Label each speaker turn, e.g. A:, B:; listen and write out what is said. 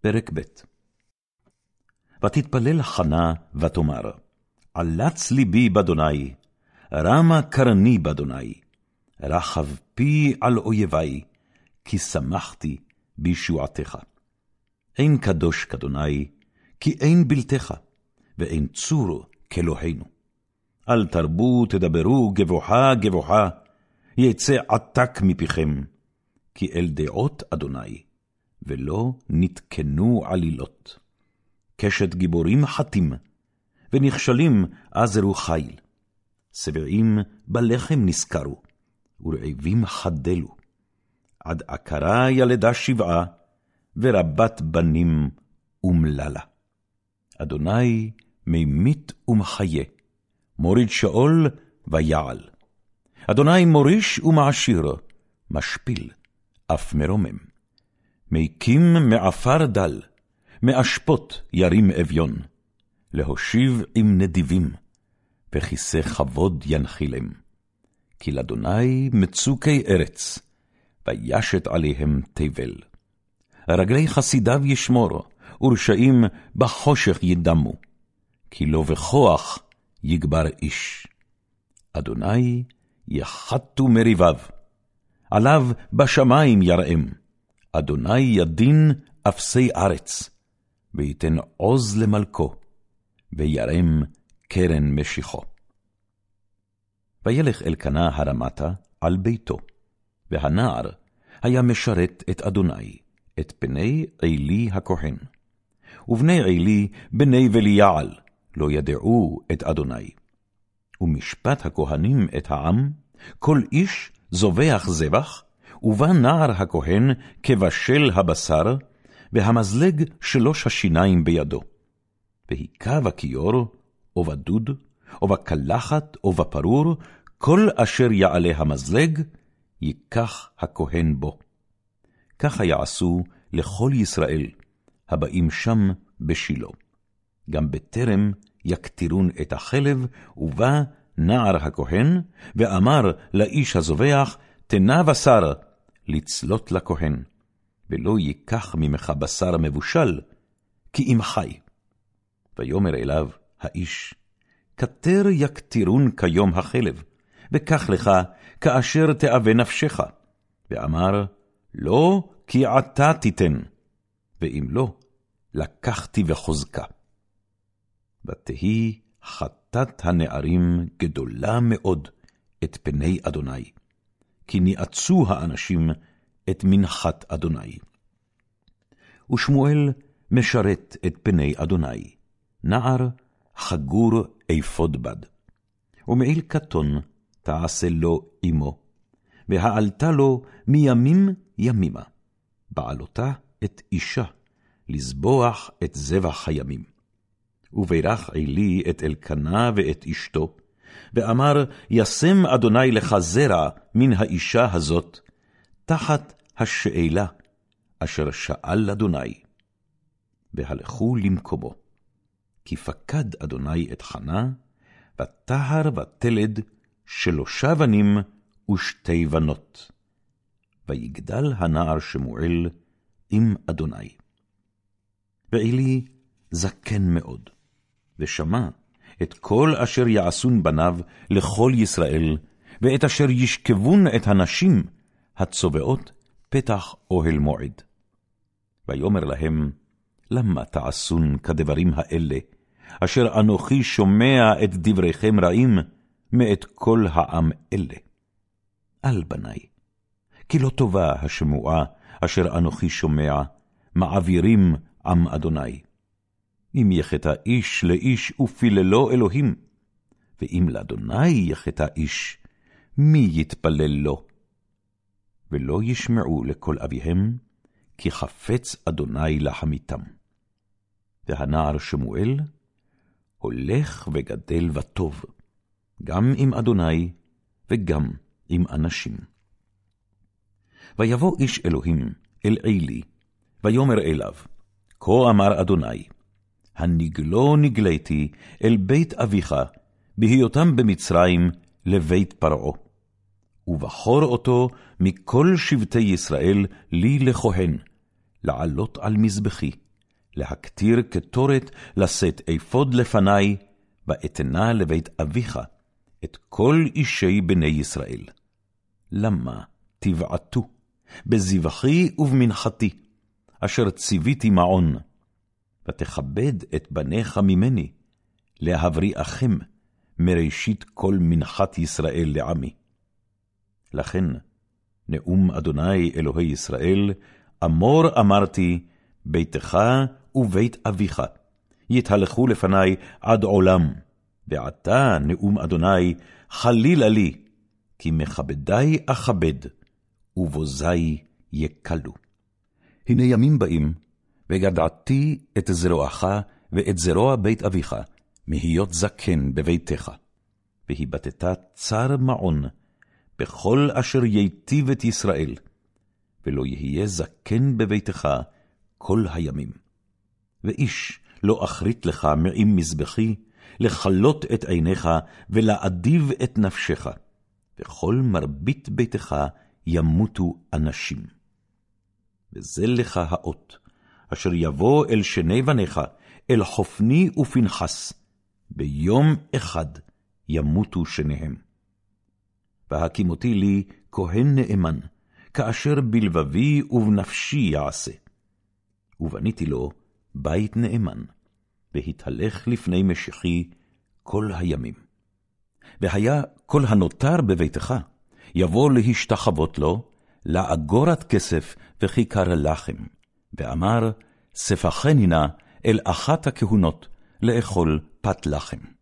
A: פרק ב' ותתפלל חנה ותאמר, עלץ ליבי באדוני, רמה קרני באדוני, רחב פי על אויבי, כי שמחתי בישועתך. אין קדוש כאדוני, כי אין בלתך, ואין צור כאלוהינו. אל תרבו תדברו גבוהה גבוהה, יצא עתק מפיכם, כי אל דעות אדוני, ולא נתקנו עלילות. קשת גיבורים חתים, ונכשלים עזרו חיל. שבעים בלחם נשכרו, ורעבים חדלו. עד עקרה ילדה שבעה, ורבת בנים אומללה. אדוני ממית ומחיה, מוריד שאול ויעל. אדוני מוריש ומעשיר, משפיל, אף מרומם. מקים מעפר דל, מאשפות ירים אביון, להושיב עם נדיבים, וכיסא כבוד ינחילם. כי לאדוני מצוקי ארץ, וישת עליהם תבל. רגלי חסידיו ישמור, ורשעים בחושך ידמו, כי לא בכוח יגבר איש. אדוני יחתו מריביו, עליו בשמים יראם. אדוני ידין אפסי ארץ, ויתן עוז למלכו, וירם קרן משיחו. וילך אלקנה הרמתה על ביתו, והנער היה משרת את אדוני, את פני עלי הכהן. ובני עלי בני וליעל, לא ידעו את אדוני. ומשפט הכהנים את העם, כל איש זובח זבח, ובא נער הכהן כבשל הבשר, והמזלג שלוש השיניים בידו. והיכה בכיור, או בדוד, או בקלחת, או בפרור, כל אשר יעלה המזלג, ייקח הכהן בו. ככה יעשו לכל ישראל, הבאים שם בשילה. גם בטרם יקטירון את החלב, ובא נער הכהן, ואמר לאיש הזובח, תנה בשר, לצלות לכהן, ולא ייקח ממך בשר מבושל, כי אם חי. ויאמר אליו האיש, כתר יקטירון כיום החלב, וקח לך כאשר תאווה נפשך. ואמר, לא, כי עתה תיתן, ואם לא, לקחתי וחוזקה. ותהי חטאת הנערים גדולה מאוד את פני אדוני, כי ניאצו האנשים את מנחת אדוני. ושמואל משרת את פני אדוני, נער חגור אפוד בד. ומעיל קטון תעשה לו עמו, והעלתה לו מימים ימימה, בעלותה את אישה, לזבוח את זבח הימים. וברך עלי את אלקנה ואת אשתו, ואמר, ישם אדוני לך זרע מן האישה הזאת, תחת השאלה אשר שאל אדוני. והלכו למקומו. כי פקד אדוני את חנה, וטהר ותלד שלושה בנים ושתי בנות. ויגדל הנער שמואל עם אדוני. ועלי זקן מאוד, ושמע את כל אשר יעשון בניו לכל ישראל, ואת אשר ישכבון את הנשים הצובעות פתח אוהל מועד. ויאמר להם, למה תעשון כדברים האלה, אשר אנוכי שומע את דבריכם רעים מאת כל העם אלה? אל בני, כי לא טובה השמועה אשר אנוכי שומע, מעבירים עם אדוני. אם יחטא איש לאיש ופיללו אלוהים, ואם לאדוני יחטא איש, מי יתפלל לו? ולא ישמעו לקול אביהם, כי חפץ אדוני לחמיתם. והנער שמואל הולך וגדל וטוב, גם עם אדוני וגם עם אנשים. ויבוא איש אלוהים אל עלי, ויאמר אליו, כה אמר אדוני, הנגלו נגליתי אל בית אביך, בהיותם במצרים לבית פרעה. ובחור אותו מכל שבטי ישראל לי לכהן, לעלות על מזבחי, להקטיר קטורת לשאת אפוד לפני, ואתנה לבית אביך את כל אישי בני ישראל. למה תבעטו בזבחי ובמנחתי, אשר ציוויתי מעון, ותכבד את בניך ממני, להבריאכם מראשית כל מנחת ישראל לעמי. לכן, נאום אדוני אלוהי ישראל, אמור אמרתי, ביתך ובית אביך, יתהלכו לפני עד עולם, ועתה נאום אדוני, חלילה לי, כי מכבדי אכבד, ובוזי יקלו. הנה ימים באים, וגדעתי את זרועך ואת זרוע בית אביך, מהיות זקן בביתך. והיבטת צר מעון, בכל אשר ייטיב את ישראל, ולא יהיה זקן בביתך כל הימים. ואיש לא אחרית לך מעם מזבחי, לכלות את עיניך, ולאדיב את נפשך, וכל מרבית ביתך ימותו אנשים. וזה לך האות, אשר יבוא אל שני בניך, אל חופני ופנחס, ביום אחד ימותו שניהם. והקימותי לי כהן נאמן, כאשר בלבבי ובנפשי יעשה. ובניתי לו בית נאמן, והתהלך לפני משיחי כל הימים. והיה כל הנותר בביתך, יבוא להשתחוות לו, לאגורת כסף וכיכר לחם, ואמר, ספחני נא אל אחת הכהונות, לאכול פת לחם.